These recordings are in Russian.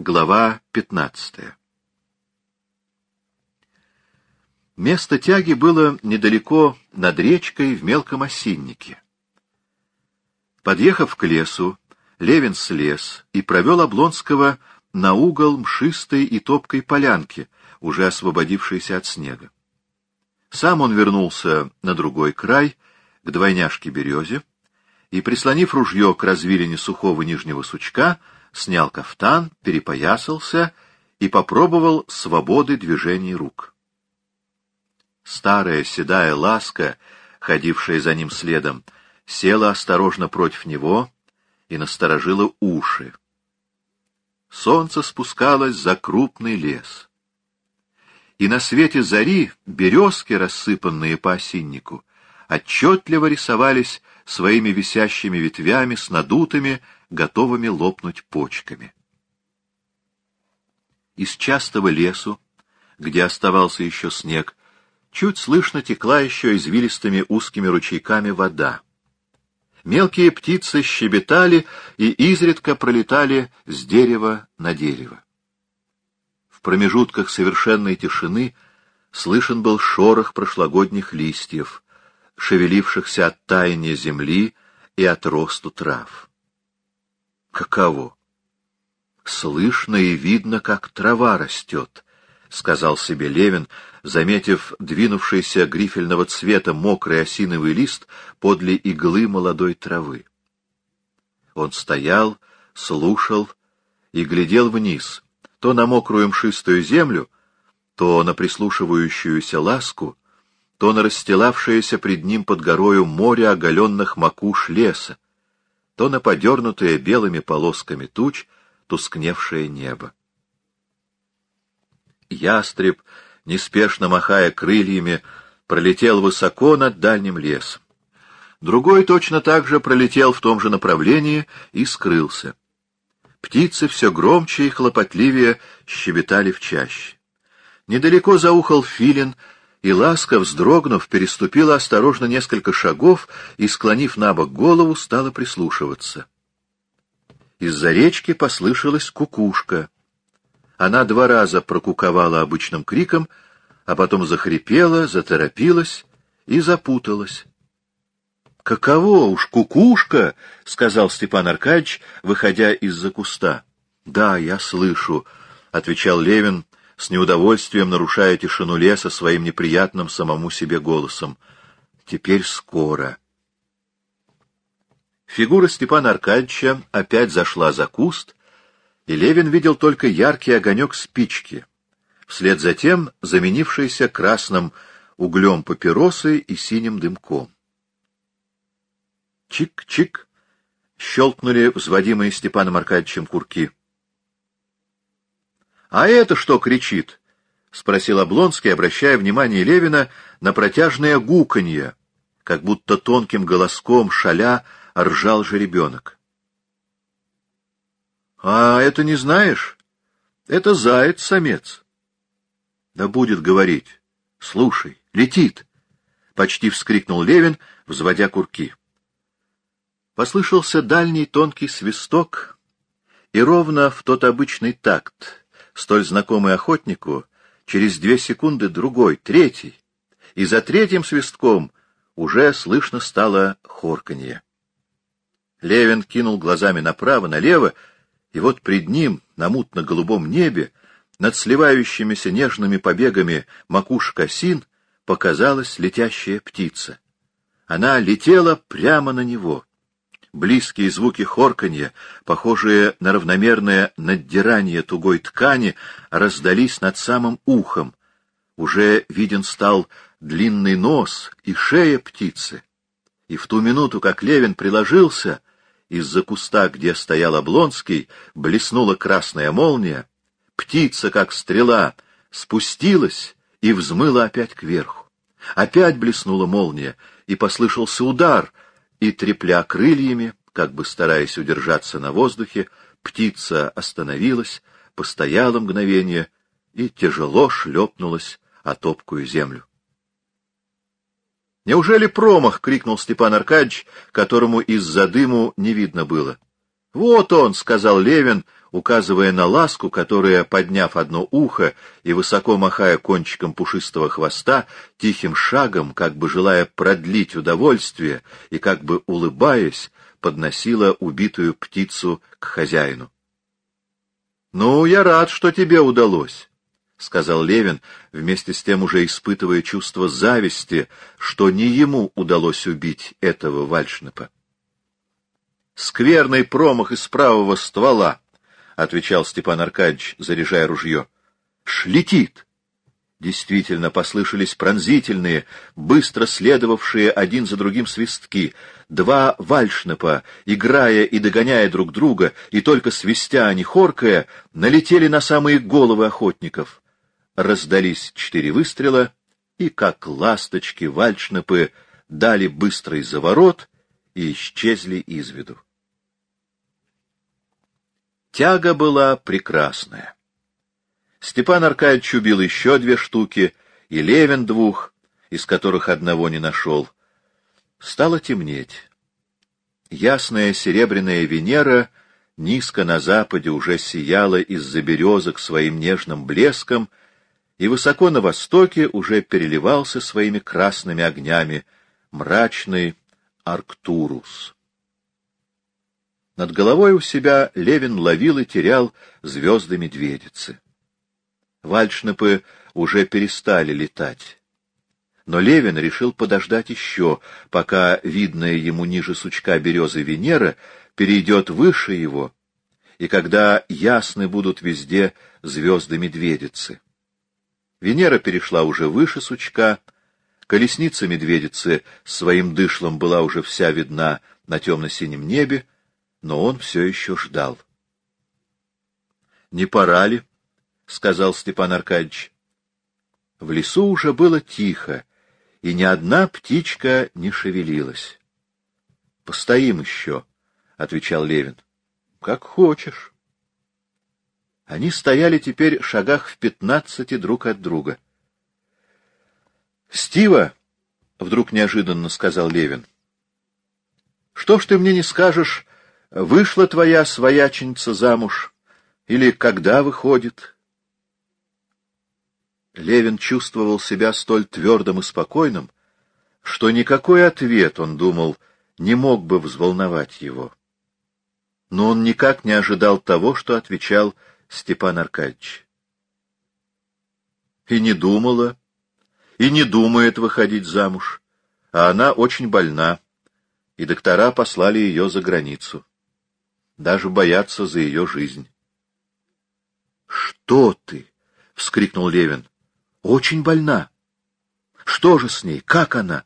Глава 15 Место тяги было недалеко над речкой в мелком осиннике. Подъехав к лесу, Левин слез и провел Облонского на угол мшистой и топкой полянки, уже освободившейся от снега. Сам он вернулся на другой край, к двойняшке березе, и, прислонив ружье к развилине сухого нижнего сучка, снял кафтан, перепоясался и попробовал свободы движений рук. Старая седая ласка, ходившая за ним следом, села осторожно против него и насторожила уши. Солнце спускалось за крупный лес. И на свете зари березки, рассыпанные по осиннику, отчетливо рисовались своими висящими ветвями с надутыми, готовыми лопнуть почками. Из частого лесу, где оставался еще снег, чуть слышно текла еще извилистыми узкими ручейками вода. Мелкие птицы щебетали и изредка пролетали с дерева на дерево. В промежутках совершенной тишины слышен был шорох прошлогодних листьев, шевелившихся от таяния земли и от росту трав. Каково? Слышно и видно, как трава растет, — сказал себе Левин, заметив двинувшийся грифельного цвета мокрый осиновый лист подле иглы молодой травы. Он стоял, слушал и глядел вниз, то на мокрую мшистую землю, то на прислушивающуюся ласку, то на расстилавшееся пред ним под горою море оголенных макуш леса, то на подернутое белыми полосками туч тускневшее небо. Ястреб, неспешно махая крыльями, пролетел высоко над дальним лесом. Другой точно так же пролетел в том же направлении и скрылся. Птицы все громче и хлопотливее щебетали в чаще. Недалеко заухал филин, и ласка, вздрогнув, переступила осторожно несколько шагов и, склонив на бок голову, стала прислушиваться. Из-за речки послышалась кукушка. Она два раза прокуковала обычным криком, а потом захрипела, заторопилась и запуталась. — Каково уж кукушка! — сказал Степан Аркадьевич, выходя из-за куста. — Да, я слышу, — отвечал Левин, с неудовольствием нарушая тишину леса своим неприятным самому себе голосом. Теперь скоро. Фигура Степана Аркадьевича опять зашла за куст, и Левин видел только яркий огонек спички, вслед за тем заменившийся красным углем папиросы и синим дымком. Чик-чик! Щелкнули взводимые Степаном Аркадьевичем курки. — А это что кричит? — спросил Облонский, обращая внимание Левина на протяжное гуканье, как будто тонким голоском шаля ржал жеребенок. — А это не знаешь? Это заяц-самец. — Да будет говорить. Слушай, летит! — почти вскрикнул Левин, взводя курки. Послышался дальний тонкий свисток, и ровно в тот обычный такт, столь знакомый охотнику, через две секунды другой, третий, и за третьим свистком уже слышно стало хорканье. Левин кинул глазами направо, налево, и вот пред ним, на мутно-голубом небе, над сливающимися нежными побегами макушек осин, показалась летящая птица. Она летела прямо на него близкие звуки хорканья, похожие на равномерное наддирание тугой ткани, раздались над самым ухом. Уже виден стал длинный нос и шея птицы. И в ту минуту, как Левин приложился, из-за куста, где стоял Облонский, блеснула красная молния, птица, как стрела, спустилась и взмыла опять кверху. Опять блеснула молния, и послышался удар — и, трепля крыльями, как бы стараясь удержаться на воздухе, птица остановилась, постояла мгновение и тяжело шлепнулась о топкую землю. «Неужели промах?» — крикнул Степан Аркадьевич, которому из-за дыму не видно было. Вот он, — сказал Левин, указывая на ласку, которая, подняв одно ухо и высоко махая кончиком пушистого хвоста, тихим шагом, как бы желая продлить удовольствие и как бы улыбаясь, подносила убитую птицу к хозяину. — Ну, я рад, что тебе удалось, — сказал Левин, вместе с тем уже испытывая чувство зависти, что не ему удалось убить этого вальшнепа. — Скверный промах из правого ствола, — отвечал Степан Аркадьевич, заряжая ружье. — Шлетит! Действительно, послышались пронзительные, быстро следовавшие один за другим свистки. Два вальшнепа, играя и догоняя друг друга, и только свистя, а не хоркая, налетели на самые головы охотников. Раздались четыре выстрела, и, как ласточки, вальшнепы дали быстрый заворот и исчезли из виду. Тяга была прекрасная. Степан Аркадьевич убил еще две штуки, и Левин двух, из которых одного не нашел. Стало темнеть. Ясная серебряная Венера низко на западе уже сияла из-за березок своим нежным блеском, и высоко на востоке уже переливался своими красными огнями мрачный Арктурус. Над головой у себя Левин ловил и терял звезды медведицы. Вальшнепы уже перестали летать. Но Левин решил подождать еще, пока видная ему ниже сучка березы Венера перейдет выше его, и когда ясны будут везде звезды медведицы. Венера перешла уже выше сучка, колесница медведицы своим дышлом была уже вся видна на темно-синем небе, но он все еще ждал. Не пора ли? — сказал Степан Аркадьевич. В лесу уже было тихо, и ни одна птичка не шевелилась. — Постоим еще, — отвечал Левин. — Как хочешь. Они стояли теперь в шагах в пятнадцати друг от друга. — Стива, — вдруг неожиданно сказал Левин, — что ж ты мне не скажешь, вышла твоя свояченица замуж или когда выходит? — Левин чувствовал себя столь твердым и спокойным, что никакой ответ, он думал, не мог бы взволновать его. Но он никак не ожидал того, что отвечал Степан Аркадьевич. И не думала, и не думает выходить замуж, а она очень больна, и доктора послали ее за границу. Даже боятся за ее жизнь. — Что ты? — вскрикнул Левин. Очень больна. Что же с ней? Как она?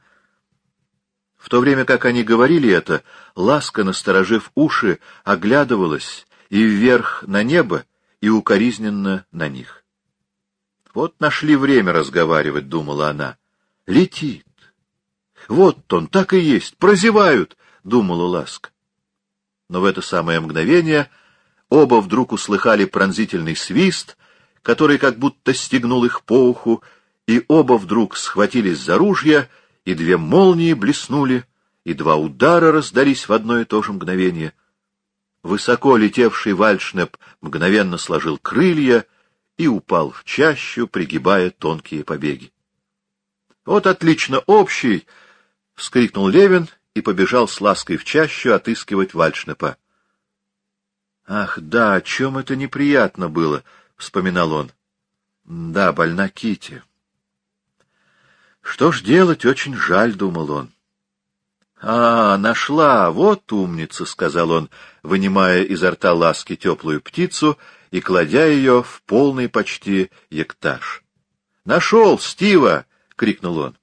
В то время как они говорили это, Ласка, насторожив уши, оглядывалась и вверх на небо, и укоризненно на них. Вот нашли время разговаривать, думала она. Летит. Вот он, так и есть, прозевают, думала Ласка. Но в это самое мгновение оба вдруг услыхали пронзительный свист, который как будто стегнул их по уху, и оба вдруг схватились за ружья, и две молнии блеснули, и два удара раздались в одно и то же мгновение. Высоко летевший вальшнеп мгновенно сложил крылья и упал в чащу, пригибая тонкие побеги. — Вот отлично, общий! — вскрикнул Левин и побежал с лаской в чащу отыскивать вальшнепа. — Ах, да, о чем это неприятно было! — вспоминал он. Да, больна Кити. Что ж делать, очень жаль, думал он. А, нашла, вот умница, сказал он, вынимая изо рта ласки теплую птицу и кладя ее в полный почти ектаж. Нашел, Стива! крикнул он.